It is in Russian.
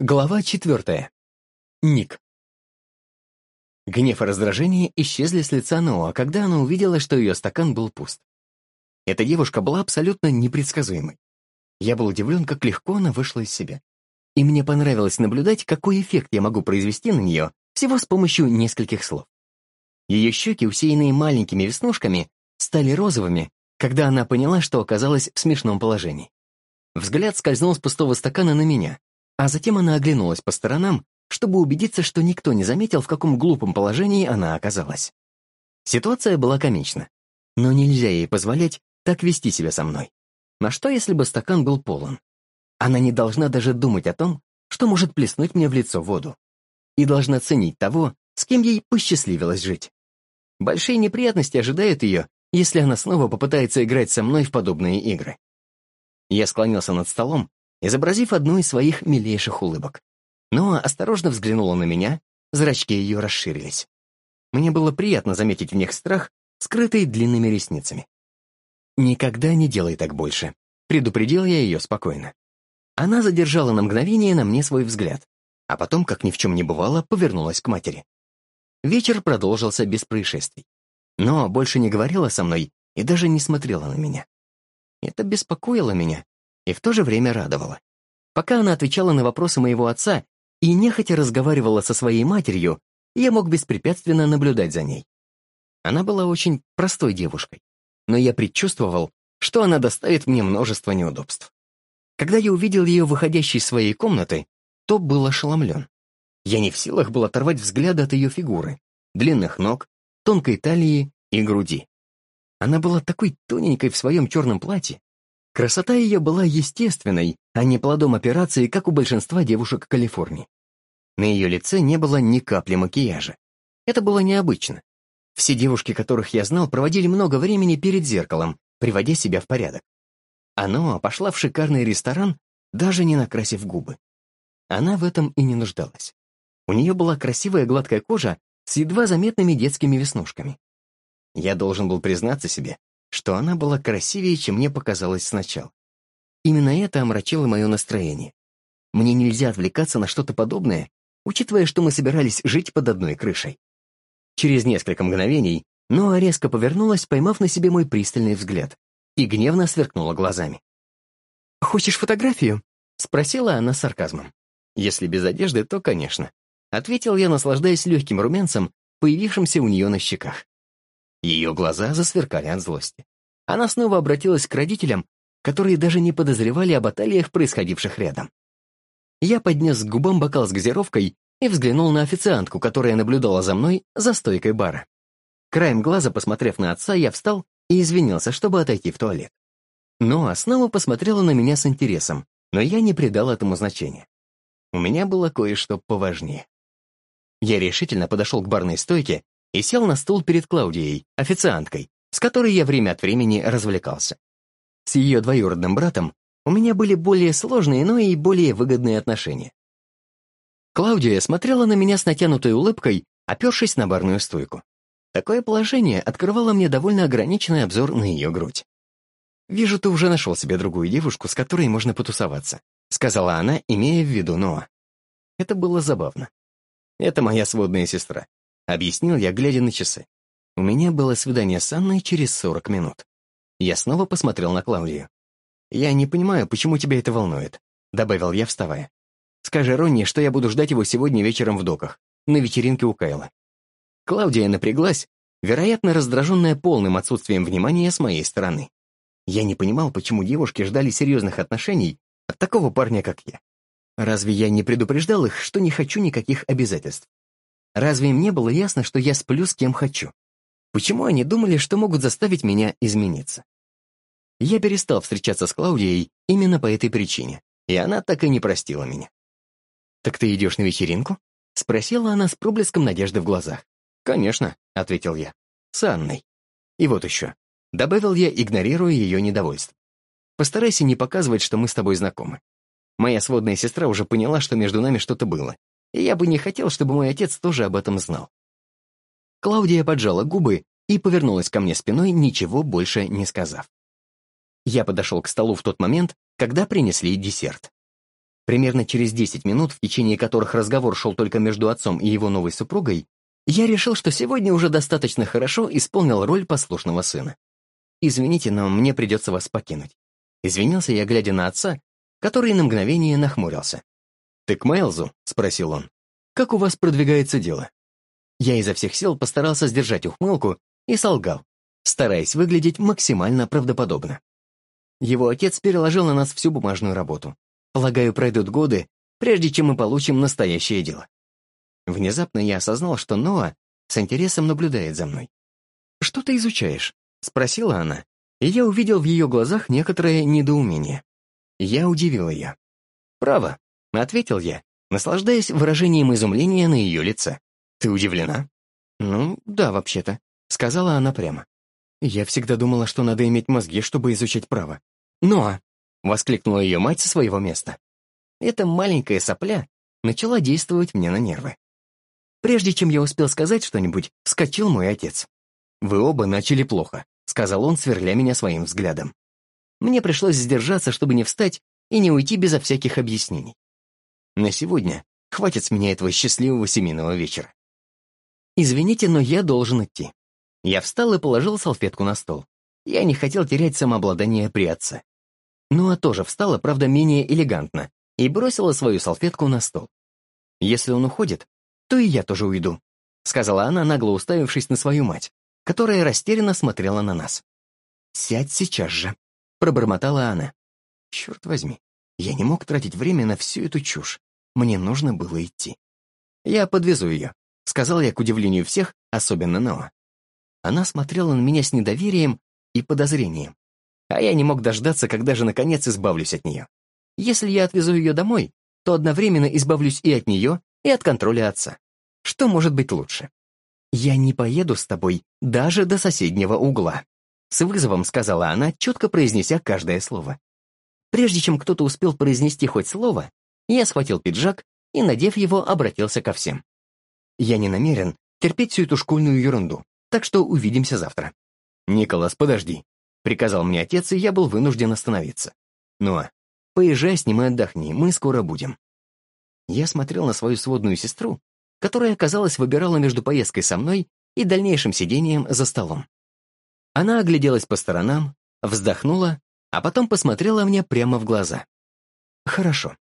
Глава четвертая. Ник. Гнев и раздражение исчезли с лица Ноа, когда она увидела, что ее стакан был пуст. Эта девушка была абсолютно непредсказуемой. Я был удивлен, как легко она вышла из себя. И мне понравилось наблюдать, какой эффект я могу произвести на нее всего с помощью нескольких слов. Ее щеки, усеянные маленькими веснушками, стали розовыми, когда она поняла, что оказалась в смешном положении. Взгляд скользнул с пустого стакана на меня, а затем она оглянулась по сторонам, чтобы убедиться, что никто не заметил, в каком глупом положении она оказалась. Ситуация была комична, но нельзя ей позволять так вести себя со мной. На что, если бы стакан был полон? Она не должна даже думать о том, что может плеснуть мне в лицо воду. И должна ценить того, с кем ей посчастливилось жить. Большие неприятности ожидают ее, если она снова попытается играть со мной в подобные игры. Я склонился над столом изобразив одну из своих милейших улыбок. Но осторожно взглянула на меня, зрачки ее расширились. Мне было приятно заметить в них страх, скрытый длинными ресницами. «Никогда не делай так больше», — предупредил я ее спокойно. Она задержала на мгновение на мне свой взгляд, а потом, как ни в чем не бывало, повернулась к матери. Вечер продолжился без происшествий. Но больше не говорила со мной и даже не смотрела на меня. Это беспокоило меня, и в то же время радовало. Пока она отвечала на вопросы моего отца и нехотя разговаривала со своей матерью, я мог беспрепятственно наблюдать за ней. Она была очень простой девушкой, но я предчувствовал, что она доставит мне множество неудобств. Когда я увидел ее выходящей из своей комнаты, то был ошеломлен. Я не в силах был оторвать взгляд от ее фигуры, длинных ног, тонкой талии и груди. Она была такой тоненькой в своем черном платье, Красота ее была естественной, а не плодом операции, как у большинства девушек Калифорнии. На ее лице не было ни капли макияжа. Это было необычно. Все девушки, которых я знал, проводили много времени перед зеркалом, приводя себя в порядок. Она пошла в шикарный ресторан, даже не накрасив губы. Она в этом и не нуждалась. У нее была красивая гладкая кожа с едва заметными детскими веснушками. Я должен был признаться себе, что она была красивее, чем мне показалось сначала. Именно это омрачило мое настроение. Мне нельзя отвлекаться на что-то подобное, учитывая, что мы собирались жить под одной крышей. Через несколько мгновений Ноа резко повернулась, поймав на себе мой пристальный взгляд, и гневно сверкнула глазами. «Хочешь фотографию?» — спросила она с сарказмом. «Если без одежды, то, конечно», — ответил я, наслаждаясь легким румянцем, появившимся у нее на щеках. Ее глаза засверкали от злости. Она снова обратилась к родителям, которые даже не подозревали об баталиях, происходивших рядом. Я поднес к губам бокал с газировкой и взглянул на официантку, которая наблюдала за мной за стойкой бара. Краем глаза, посмотрев на отца, я встал и извинился, чтобы отойти в туалет. Но снова посмотрела на меня с интересом, но я не придал этому значения. У меня было кое-что поважнее. Я решительно подошел к барной стойке и сел на стул перед Клаудией, официанткой, с которой я время от времени развлекался. С ее двоюродным братом у меня были более сложные, но и более выгодные отношения. Клаудия смотрела на меня с натянутой улыбкой, опершись на барную стойку. Такое положение открывало мне довольно ограниченный обзор на ее грудь. «Вижу, ты уже нашел себе другую девушку, с которой можно потусоваться», сказала она, имея в виду Ноа. Это было забавно. Это моя сводная сестра. Объяснил я, глядя на часы. У меня было свидание с Анной через 40 минут. Я снова посмотрел на Клаудию. «Я не понимаю, почему тебя это волнует», — добавил я, вставая. «Скажи Ронни, что я буду ждать его сегодня вечером в доках, на вечеринке у Кайла». Клаудия напряглась, вероятно, раздраженная полным отсутствием внимания с моей стороны. Я не понимал, почему девушки ждали серьезных отношений от такого парня, как я. Разве я не предупреждал их, что не хочу никаких обязательств? Разве им не было ясно, что я сплю с кем хочу? Почему они думали, что могут заставить меня измениться? Я перестал встречаться с Клаудией именно по этой причине, и она так и не простила меня. «Так ты идешь на вечеринку?» — спросила она с проблеском надежды в глазах. «Конечно», — ответил я, — «с Анной». «И вот еще», — добавил я, игнорируя ее недовольство. «Постарайся не показывать, что мы с тобой знакомы. Моя сводная сестра уже поняла, что между нами что-то было, и я бы не хотел, чтобы мой отец тоже об этом знал. Клаудия поджала губы и повернулась ко мне спиной, ничего больше не сказав. Я подошел к столу в тот момент, когда принесли десерт. Примерно через 10 минут, в течение которых разговор шел только между отцом и его новой супругой, я решил, что сегодня уже достаточно хорошо исполнил роль послушного сына. «Извините, но мне придется вас покинуть». Извинился я, глядя на отца, который на мгновение нахмурился. «Ты к Майлзу?» — спросил он. «Как у вас продвигается дело?» Я изо всех сил постарался сдержать ухмылку и солгал, стараясь выглядеть максимально правдоподобно. Его отец переложил на нас всю бумажную работу. Полагаю, пройдут годы, прежде чем мы получим настоящее дело. Внезапно я осознал, что Ноа с интересом наблюдает за мной. «Что ты изучаешь?» — спросила она, и я увидел в ее глазах некоторое недоумение. Я удивил ее. «Право», — ответил я, наслаждаясь выражением изумления на ее лице. «Ты удивлена?» «Ну, да, вообще-то», — сказала она прямо. «Я всегда думала, что надо иметь мозги, чтобы изучать право». «Но!» — воскликнула ее мать со своего места. Эта маленькая сопля начала действовать мне на нервы. Прежде чем я успел сказать что-нибудь, вскочил мой отец. «Вы оба начали плохо», — сказал он, сверля меня своим взглядом. Мне пришлось сдержаться, чтобы не встать и не уйти безо всяких объяснений. На сегодня хватит с меня этого счастливого семейного вечера. «Извините, но я должен идти». Я встал и положил салфетку на стол. Я не хотел терять самообладание при отце. Ну а тоже встала, правда, менее элегантно, и бросила свою салфетку на стол. «Если он уходит, то и я тоже уйду», сказала она, нагло уставившись на свою мать, которая растерянно смотрела на нас. «Сядь сейчас же», — пробормотала она. «Черт возьми, я не мог тратить время на всю эту чушь. Мне нужно было идти. Я подвезу ее, сказал я к удивлению всех, особенно Ноа. Она смотрела на меня с недоверием и подозрением, а я не мог дождаться, когда же наконец избавлюсь от нее. Если я отвезу ее домой, то одновременно избавлюсь и от нее, и от контроля отца. Что может быть лучше? «Я не поеду с тобой даже до соседнего угла», с вызовом сказала она, четко произнеся каждое слово. Прежде чем кто-то успел произнести хоть слово, я схватил пиджак и, надев его, обратился ко всем. Я не намерен терпеть всю эту школьную ерунду, так что увидимся завтра. «Николас, подожди», — приказал мне отец, и я был вынужден остановиться. «Ну а, поезжай с ним и отдохни, мы скоро будем». Я смотрел на свою сводную сестру, которая, казалось, выбирала между поездкой со мной и дальнейшим сидением за столом. Она огляделась по сторонам, вздохнула, а потом посмотрела мне прямо в глаза. «Хорошо.